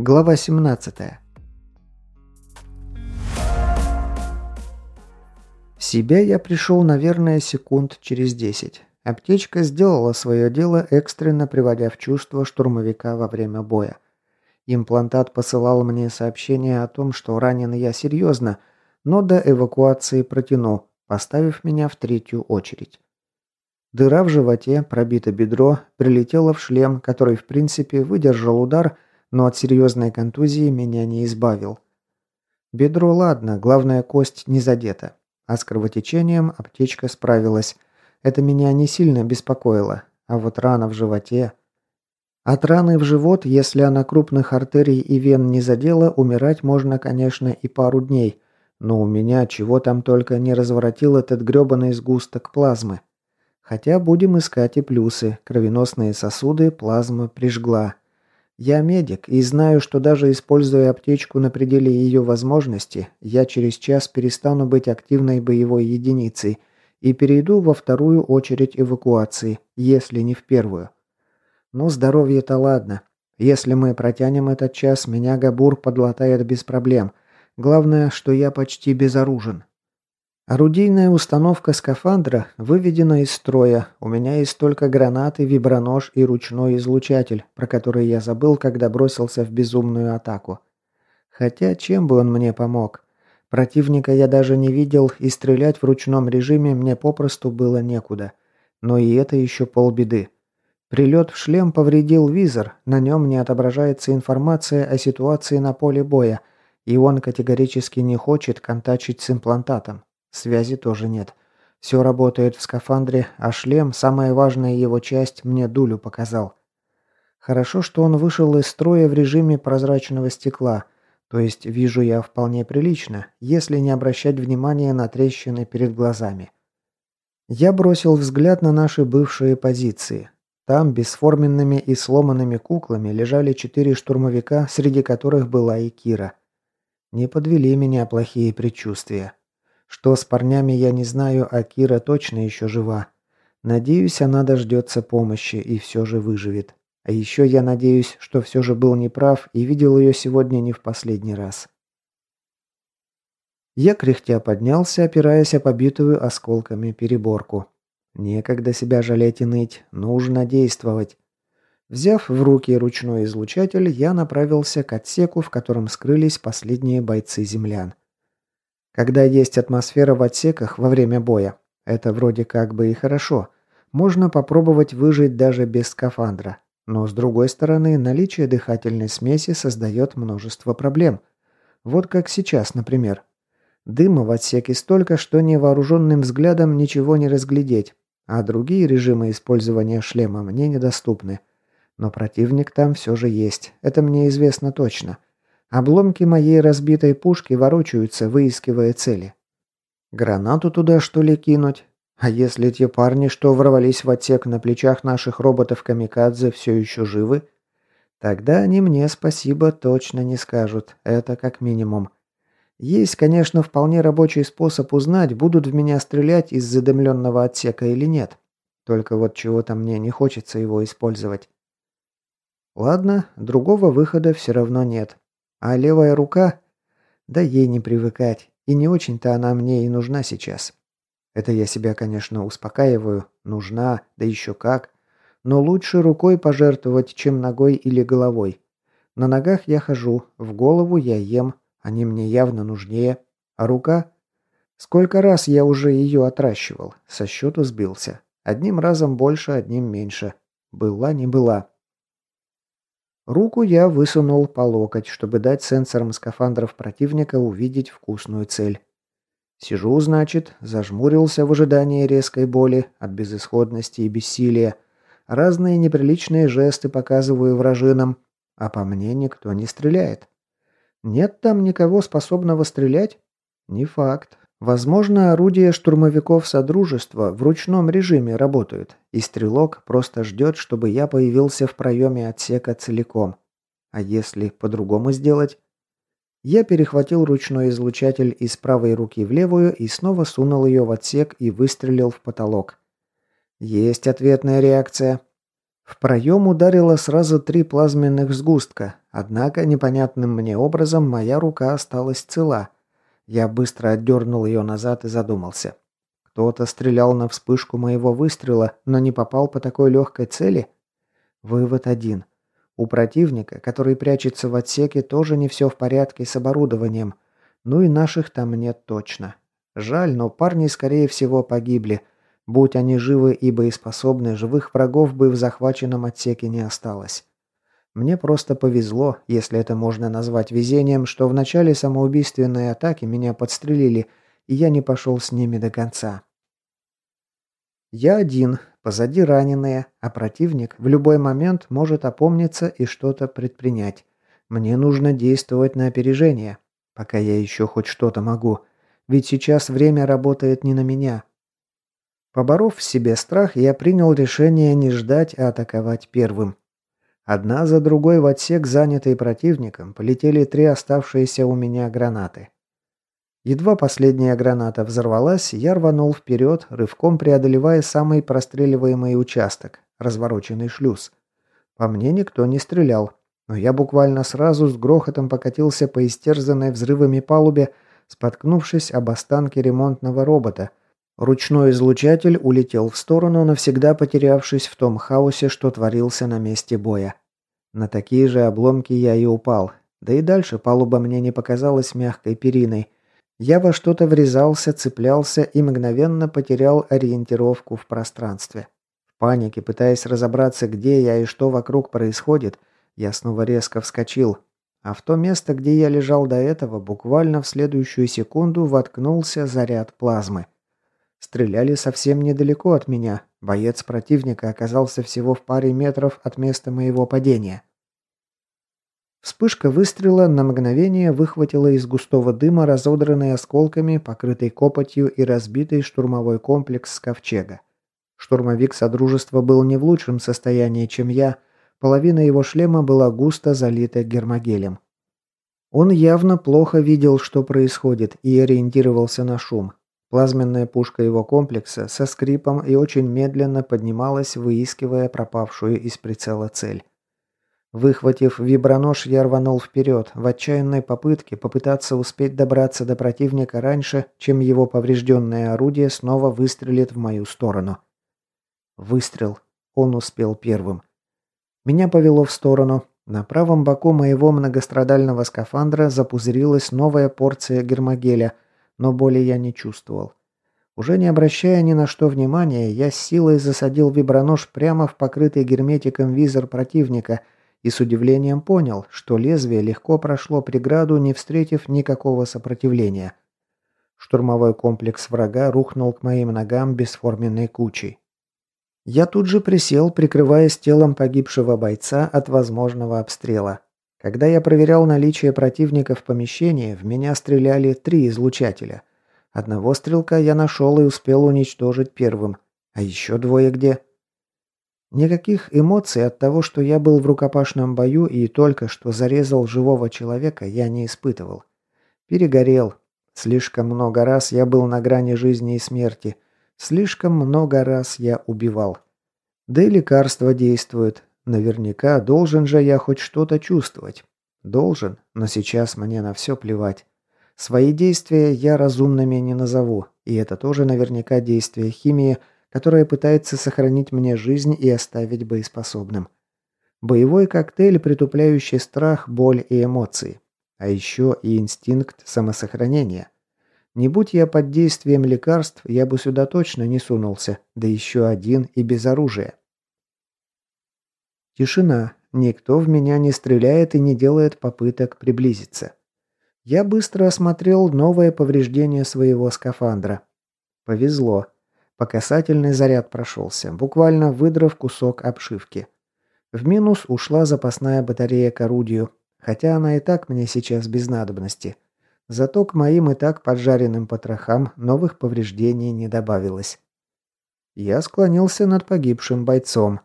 Глава 17. В себя я пришел, наверное, секунд через 10. Аптечка сделала свое дело, экстренно приводя в чувство штурмовика во время боя. Имплантат посылал мне сообщение о том, что ранен я серьезно, но до эвакуации протяну, поставив меня в третью очередь. Дыра в животе, пробито бедро, прилетело в шлем, который в принципе выдержал удар – но от серьезной контузии меня не избавил. Бедро ладно, главная кость не задета. А с кровотечением аптечка справилась. Это меня не сильно беспокоило. А вот рана в животе... От раны в живот, если она крупных артерий и вен не задела, умирать можно, конечно, и пару дней. Но у меня чего там только не разворотил этот грёбаный сгусток плазмы. Хотя будем искать и плюсы. Кровеносные сосуды плазма прижгла. Я медик и знаю, что даже используя аптечку на пределе ее возможности, я через час перестану быть активной боевой единицей и перейду во вторую очередь эвакуации, если не в первую. Ну, здоровье-то ладно. Если мы протянем этот час, меня Габур подлатает без проблем. Главное, что я почти безоружен. Орудийная установка скафандра выведена из строя. У меня есть только гранаты, вибронож и ручной излучатель, про который я забыл, когда бросился в безумную атаку. Хотя чем бы он мне помог? Противника я даже не видел, и стрелять в ручном режиме мне попросту было некуда. Но и это еще полбеды. Прилет в шлем повредил визор, на нем не отображается информация о ситуации на поле боя, и он категорически не хочет контачить с имплантатом. Связи тоже нет. Все работает в скафандре, а шлем, самая важная его часть, мне дулю показал. Хорошо, что он вышел из строя в режиме прозрачного стекла, то есть вижу я вполне прилично, если не обращать внимания на трещины перед глазами. Я бросил взгляд на наши бывшие позиции. Там бесформенными и сломанными куклами лежали четыре штурмовика, среди которых была и Кира. Не подвели меня плохие предчувствия. Что с парнями я не знаю, а Кира точно еще жива. Надеюсь, она дождется помощи и все же выживет. А еще я надеюсь, что все же был неправ и видел ее сегодня не в последний раз. Я кряхтя поднялся, опираясь о побитую осколками переборку. Некогда себя жалеть и ныть, нужно действовать. Взяв в руки ручной излучатель, я направился к отсеку, в котором скрылись последние бойцы землян. Когда есть атмосфера в отсеках во время боя, это вроде как бы и хорошо. Можно попробовать выжить даже без скафандра. Но с другой стороны, наличие дыхательной смеси создает множество проблем. Вот как сейчас, например. Дыма в отсеке столько, что невооруженным взглядом ничего не разглядеть, а другие режимы использования шлема мне недоступны. Но противник там все же есть, это мне известно точно. Обломки моей разбитой пушки ворочаются, выискивая цели. Гранату туда, что ли, кинуть? А если те парни, что ворвались в отсек на плечах наших роботов-камикадзе, все еще живы? Тогда они мне спасибо точно не скажут. Это как минимум. Есть, конечно, вполне рабочий способ узнать, будут в меня стрелять из задымленного отсека или нет. Только вот чего-то мне не хочется его использовать. Ладно, другого выхода все равно нет. А левая рука? Да ей не привыкать. И не очень-то она мне и нужна сейчас. Это я себя, конечно, успокаиваю. Нужна, да еще как. Но лучше рукой пожертвовать, чем ногой или головой. На ногах я хожу, в голову я ем. Они мне явно нужнее. А рука? Сколько раз я уже ее отращивал. Со счету сбился. Одним разом больше, одним меньше. Была не была. Руку я высунул по локоть, чтобы дать сенсорам скафандров противника увидеть вкусную цель. Сижу, значит, зажмурился в ожидании резкой боли от безысходности и бессилия. Разные неприличные жесты показываю вражинам, а по мне никто не стреляет. Нет там никого способного стрелять? Не факт. Возможно, орудия штурмовиков Содружества в ручном режиме работают, и стрелок просто ждет, чтобы я появился в проеме отсека целиком. А если по-другому сделать? Я перехватил ручной излучатель из правой руки в левую и снова сунул ее в отсек и выстрелил в потолок. Есть ответная реакция. В проем ударило сразу три плазменных сгустка, Однако непонятным мне образом моя рука осталась цела. Я быстро отдернул ее назад и задумался. Кто-то стрелял на вспышку моего выстрела, но не попал по такой легкой цели? Вывод один. У противника, который прячется в отсеке, тоже не все в порядке с оборудованием. Ну и наших там нет точно. Жаль, но парни, скорее всего, погибли. Будь они живы и боеспособны, живых врагов бы в захваченном отсеке не осталось. Мне просто повезло, если это можно назвать везением, что в начале самоубийственной атаки меня подстрелили, и я не пошел с ними до конца. Я один, позади раненые, а противник в любой момент может опомниться и что-то предпринять. Мне нужно действовать на опережение, пока я еще хоть что-то могу. Ведь сейчас время работает не на меня. Поборов в себе страх, я принял решение не ждать, а атаковать первым. Одна за другой в отсек, занятый противником, полетели три оставшиеся у меня гранаты. Едва последняя граната взорвалась, я рванул вперед, рывком преодолевая самый простреливаемый участок – развороченный шлюз. По мне никто не стрелял, но я буквально сразу с грохотом покатился по истерзанной взрывами палубе, споткнувшись об останки ремонтного робота. Ручной излучатель улетел в сторону, навсегда потерявшись в том хаосе, что творился на месте боя. На такие же обломки я и упал. Да и дальше палуба мне не показалась мягкой периной – я во что-то врезался, цеплялся и мгновенно потерял ориентировку в пространстве. В панике, пытаясь разобраться, где я и что вокруг происходит, я снова резко вскочил, а в то место, где я лежал до этого, буквально в следующую секунду воткнулся заряд плазмы. Стреляли совсем недалеко от меня. Боец противника оказался всего в паре метров от места моего падения. Вспышка выстрела на мгновение выхватила из густого дыма разодранный осколками, покрытый копотью и разбитый штурмовой комплекс ковчега. Штурмовик Содружества был не в лучшем состоянии, чем я. Половина его шлема была густо залита гермогелем. Он явно плохо видел, что происходит, и ориентировался на шум. Плазменная пушка его комплекса со скрипом и очень медленно поднималась, выискивая пропавшую из прицела цель. Выхватив вибронож, я рванул вперед, в отчаянной попытке попытаться успеть добраться до противника раньше, чем его поврежденное орудие снова выстрелит в мою сторону. Выстрел. Он успел первым. Меня повело в сторону. На правом боку моего многострадального скафандра запузырилась новая порция гермогеля, но боли я не чувствовал. Уже не обращая ни на что внимания, я с силой засадил вибронож прямо в покрытый герметиком визор противника – и с удивлением понял, что лезвие легко прошло преграду, не встретив никакого сопротивления. Штурмовой комплекс врага рухнул к моим ногам бесформенной кучей. Я тут же присел, прикрываясь телом погибшего бойца от возможного обстрела. Когда я проверял наличие противника в помещении, в меня стреляли три излучателя. Одного стрелка я нашел и успел уничтожить первым. А еще двое где? Никаких эмоций от того, что я был в рукопашном бою и только что зарезал живого человека, я не испытывал. Перегорел. Слишком много раз я был на грани жизни и смерти. Слишком много раз я убивал. Да и лекарства действуют. Наверняка должен же я хоть что-то чувствовать. Должен, но сейчас мне на все плевать. Свои действия я разумными не назову, и это тоже наверняка действие химии – которая пытается сохранить мне жизнь и оставить боеспособным. Боевой коктейль, притупляющий страх, боль и эмоции. А еще и инстинкт самосохранения. Не будь я под действием лекарств, я бы сюда точно не сунулся, да еще один и без оружия. Тишина. Никто в меня не стреляет и не делает попыток приблизиться. Я быстро осмотрел новое повреждение своего скафандра. Повезло. По касательной заряд прошелся, буквально выдрав кусок обшивки. В минус ушла запасная батарея к орудию, хотя она и так мне сейчас без надобности. Зато к моим и так поджаренным потрохам новых повреждений не добавилось. Я склонился над погибшим бойцом.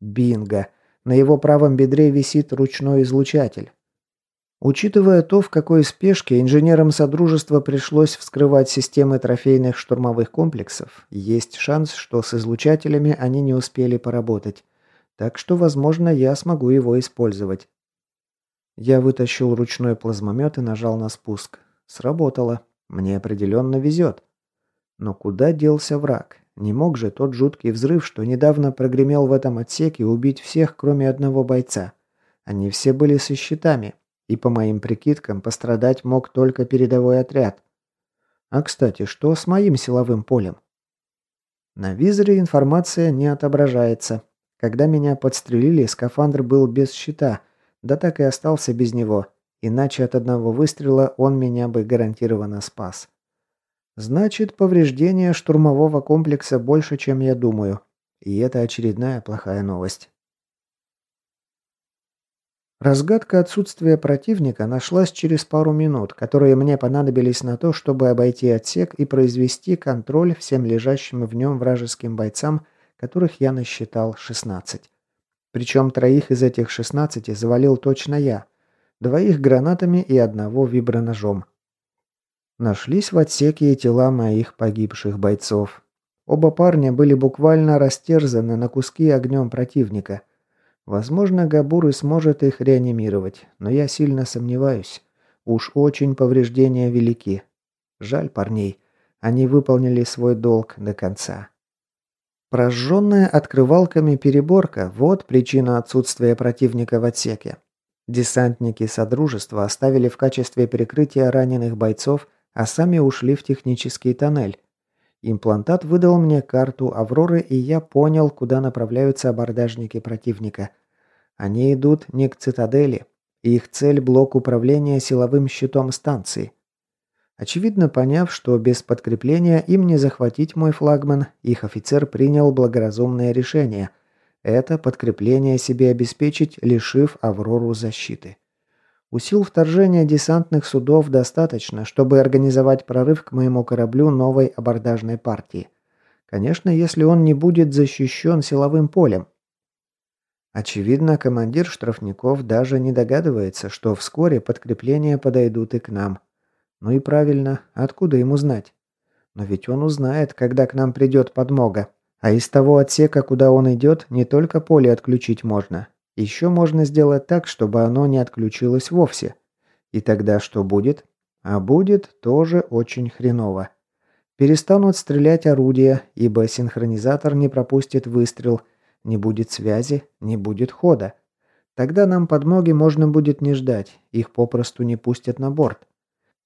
Бинго! На его правом бедре висит ручной излучатель. Учитывая то, в какой спешке инженерам Содружества пришлось вскрывать системы трофейных штурмовых комплексов, есть шанс, что с излучателями они не успели поработать. Так что, возможно, я смогу его использовать. Я вытащил ручной плазмомет и нажал на спуск. Сработало. Мне определенно везет. Но куда делся враг? Не мог же тот жуткий взрыв, что недавно прогремел в этом отсеке, убить всех, кроме одного бойца. Они все были со щитами, и по моим прикидкам пострадать мог только передовой отряд. А кстати, что с моим силовым полем? На визоре информация не отображается. Когда меня подстрелили, скафандр был без щита, да так и остался без него, иначе от одного выстрела он меня бы гарантированно спас. Значит, повреждения штурмового комплекса больше, чем я думаю. И это очередная плохая новость. Разгадка отсутствия противника нашлась через пару минут, которые мне понадобились на то, чтобы обойти отсек и произвести контроль всем лежащим в нем вражеским бойцам, которых я насчитал 16. Причем троих из этих 16 завалил точно я, двоих гранатами и одного виброножом. Нашлись в отсеке и тела моих погибших бойцов. Оба парня были буквально растерзаны на куски огнем противника. Возможно, Габур и сможет их реанимировать, но я сильно сомневаюсь. Уж очень повреждения велики. Жаль парней. Они выполнили свой долг до конца. Прожженная открывалками переборка – вот причина отсутствия противника в отсеке. Десантники Содружества оставили в качестве прикрытия раненых бойцов а сами ушли в технический тоннель. Имплантат выдал мне карту Авроры, и я понял, куда направляются абордажники противника. Они идут не к цитадели. Их цель – блок управления силовым щитом станции. Очевидно, поняв, что без подкрепления им не захватить мой флагман, их офицер принял благоразумное решение – это подкрепление себе обеспечить, лишив Аврору защиты. У сил вторжения десантных судов достаточно, чтобы организовать прорыв к моему кораблю новой абордажной партии. Конечно, если он не будет защищен силовым полем. Очевидно, командир штрафников даже не догадывается, что вскоре подкрепления подойдут и к нам. Ну и правильно, откуда ему знать? Но ведь он узнает, когда к нам придет подмога. А из того отсека, куда он идет, не только поле отключить можно, еще можно сделать так, чтобы оно не отключилось вовсе. И тогда что будет? А будет тоже очень хреново. Перестанут стрелять орудия, ибо синхронизатор не пропустит выстрел, не будет связи, не будет хода. Тогда нам подмоги можно будет не ждать, их попросту не пустят на борт.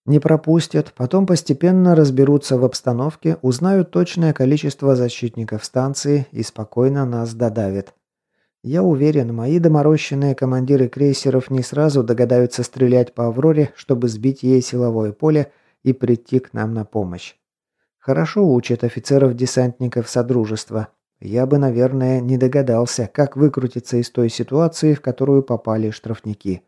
Не пропустят, потом постепенно разберутся в обстановке, узнают точное количество защитников станции и спокойно нас додавят. Я уверен, мои доморощенные командиры крейсеров не сразу догадаются стрелять по «Авроре», чтобы сбить ей силовое поле и прийти к нам на помощь. Хорошо учат офицеров-десантников Содружества. Я бы, наверное, не догадался, как выкрутиться из той ситуации, в которую попали штрафники.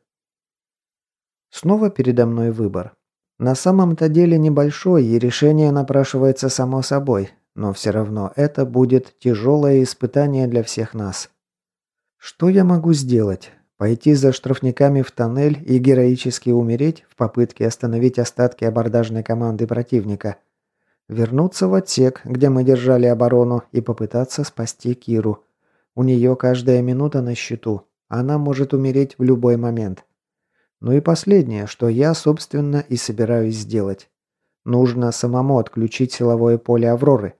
Снова передо мной выбор. На самом-то деле небольшой, и решение напрашивается само собой, но все равно это будет тяжелое испытание для всех нас. Что я могу сделать? Пойти за штрафниками в тоннель и героически умереть в попытке остановить остатки абордажной команды противника? Вернуться в отсек, где мы держали оборону, и попытаться спасти Киру. У нее каждая минута на счету. Она может умереть в любой момент. Ну и последнее, что я, собственно, и собираюсь сделать. Нужно самому отключить силовое поле Авроры.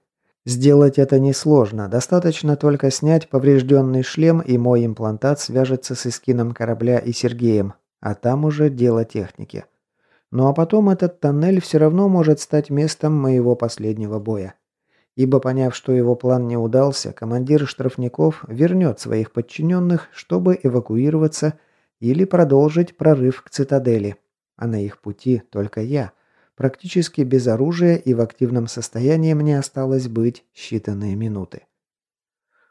Сделать это несложно, достаточно только снять поврежденный шлем, и мой имплантат свяжется с эскином корабля и Сергеем, а там уже дело техники. Ну а потом этот тоннель все равно может стать местом моего последнего боя. Ибо поняв, что его план не удался, командир штрафников вернет своих подчиненных, чтобы эвакуироваться или продолжить прорыв к цитадели. А на их пути только я – Практически без оружия и в активном состоянии мне осталось быть считанные минуты.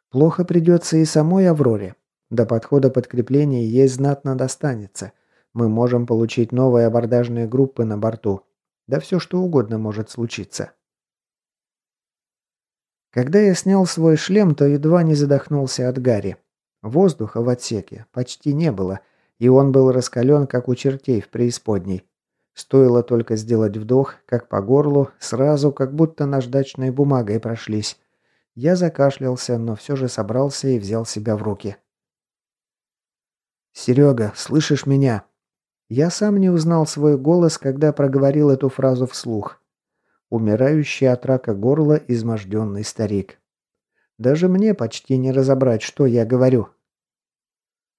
Плохо придется и самой Авроре. До подхода подкрепления ей знатно достанется. Мы можем получить новые абордажные группы на борту. Да все что угодно может случиться. Когда я снял свой шлем, то едва не задохнулся от гари. Воздуха в отсеке почти не было, и он был раскален, как у чертей в преисподней. Стоило только сделать вдох, как по горлу, сразу как будто наждачной бумагой прошлись. Я закашлялся, но все же собрался и взял себя в руки. «Серега, слышишь меня?» Я сам не узнал свой голос, когда проговорил эту фразу вслух. Умирающий от рака горла изможденный старик. Даже мне почти не разобрать, что я говорю.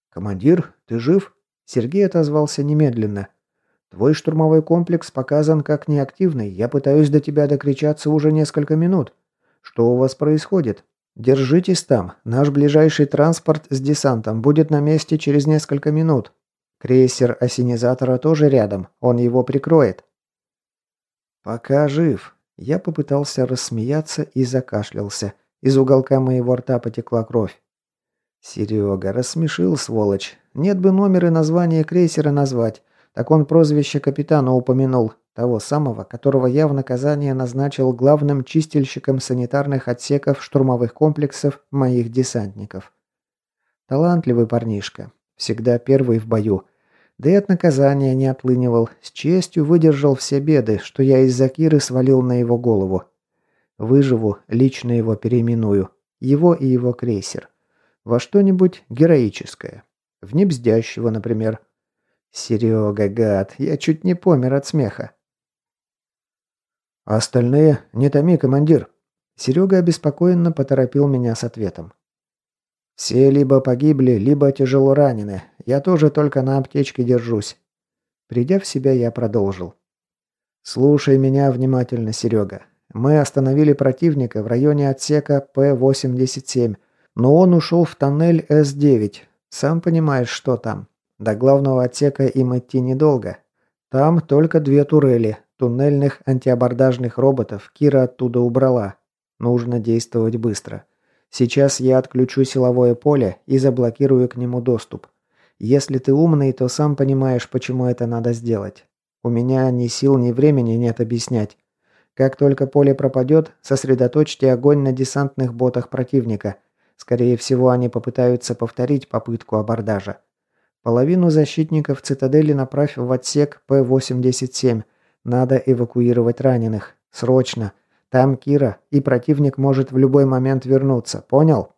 «Командир, ты жив?» Сергей отозвался немедленно. «Твой штурмовой комплекс показан как неактивный. Я пытаюсь до тебя докричаться уже несколько минут. Что у вас происходит? Держитесь там. Наш ближайший транспорт с десантом будет на месте через несколько минут. Крейсер осенизатора тоже рядом. Он его прикроет». «Пока жив». Я попытался рассмеяться и закашлялся. Из уголка моего рта потекла кровь. Серега, рассмешил, сволочь. Нет бы номер и название крейсера назвать. Так он прозвище капитана упомянул. Того самого, которого я в наказание назначил главным чистильщиком санитарных отсеков штурмовых комплексов моих десантников. Талантливый парнишка. Всегда первый в бою. Да и от наказания не отлынивал, с честью выдержал все беды, что я из-за Киры свалил на его голову. Выживу, лично его переименую. Его и его крейсер. Во что-нибудь героическое. В небздящего, например. Серега, гад, я чуть не помер от смеха. А остальные? Не томи, командир. Серега обеспокоенно поторопил меня с ответом. Все либо погибли, либо тяжело ранены. Я тоже только на аптечке держусь. Придя в себя, я продолжил. Слушай меня внимательно, Серега. Мы остановили противника в районе отсека П-87, но он ушел в тоннель С-9. Сам понимаешь, что там. До главного отсека им идти недолго. Там только две турели. Туннельных антиабордажных роботов Кира оттуда убрала. Нужно действовать быстро. Сейчас я отключу силовое поле и заблокирую к нему доступ. Если ты умный, то сам понимаешь, почему это надо сделать. У меня ни сил, ни времени нет объяснять. Как только поле пропадет, сосредоточьте огонь на десантных ботах противника. Скорее всего, они попытаются повторить попытку абордажа. Половину защитников цитадели направь в отсек П-87. Надо эвакуировать раненых. Срочно. Там Кира, и противник может в любой момент вернуться. Понял?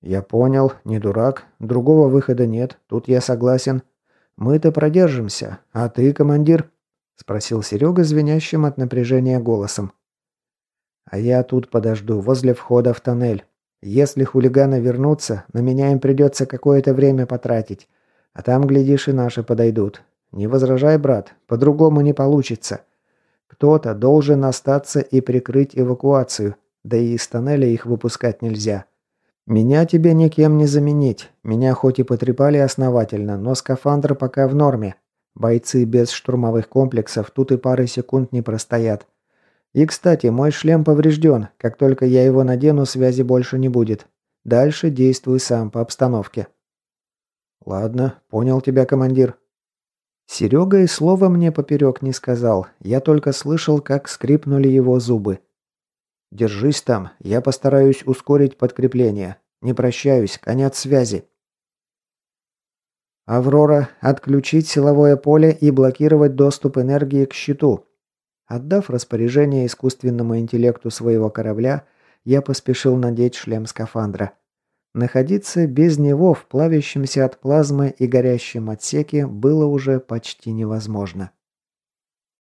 Я понял, не дурак. Другого выхода нет. Тут я согласен. Мы-то продержимся. А ты, командир? Спросил Серега звенящим от напряжения голосом. А я тут подожду, возле входа в тоннель. Если хулиганы вернутся, на меня им придется какое-то время потратить. А там, глядишь, и наши подойдут. Не возражай, брат, по-другому не получится. Кто-то должен остаться и прикрыть эвакуацию, да и из тоннеля их выпускать нельзя. Меня тебе никем не заменить. Меня хоть и потрепали основательно, но скафандр пока в норме. Бойцы без штурмовых комплексов тут и пары секунд не простоят. И, кстати, мой шлем поврежден. Как только я его надену, связи больше не будет. Дальше действуй сам по обстановке. Ладно, понял тебя, командир. Серега и слова мне поперек не сказал. Я только слышал, как скрипнули его зубы. «Держись там. Я постараюсь ускорить подкрепление. Не прощаюсь. Конец связи». «Аврора, отключить силовое поле и блокировать доступ энергии к щиту». Отдав распоряжение искусственному интеллекту своего корабля, я поспешил надеть шлем скафандра. Находиться без него в плавящемся от плазмы и горящем отсеке было уже почти невозможно.